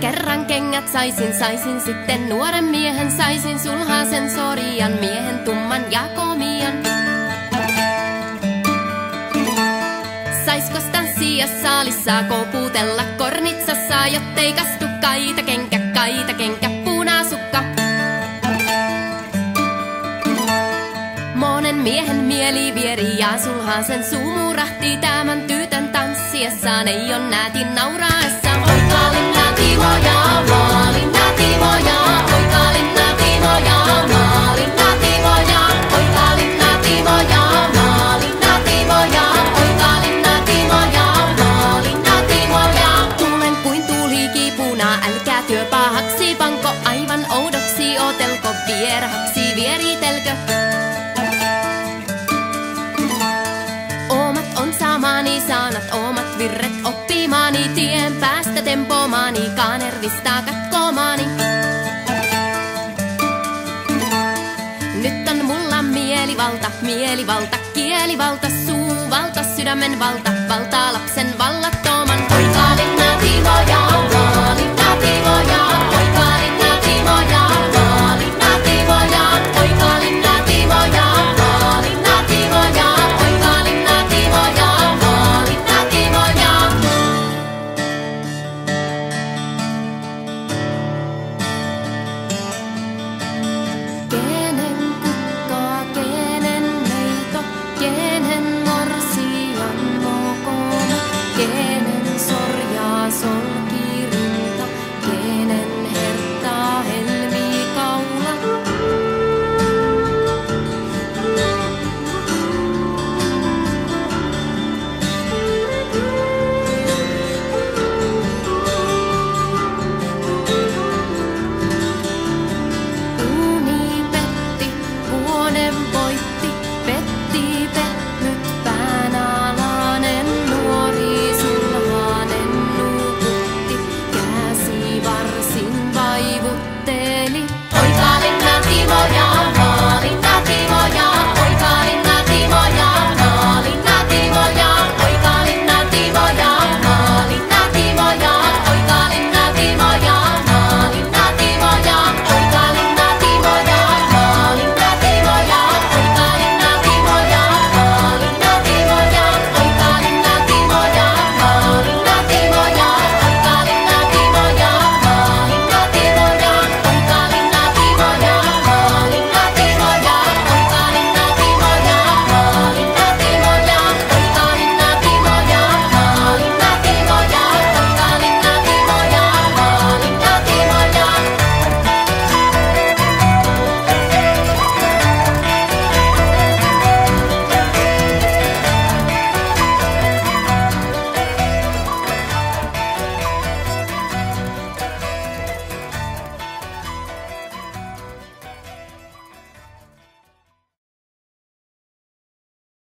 Kerran kengät saisin, saisin sitten nuoren miehen, saisin sulhasen sorian miehen tumman ja komian. Saisko tanssia saalissa kouputella kornitsassa, jottei kastu kaita kenkä, kaita kenkä, punasukka. Monen miehen mieli vieri ja sulhasen suu murahti tämän tytön tanssiessaan, ei on näätin nauraessa. Pahaksi, panko aivan oudoksi, otelko vierahaksi, vieritelkö. Omat on saamani, saanat omat virret oppimaani, tien päästä tempomaani, kanervista katkomaani. Nyt on mulla mielivalta, mielivalta, kielivalta, suuvalta, sydämen valta, valtaa lapsen vallatto.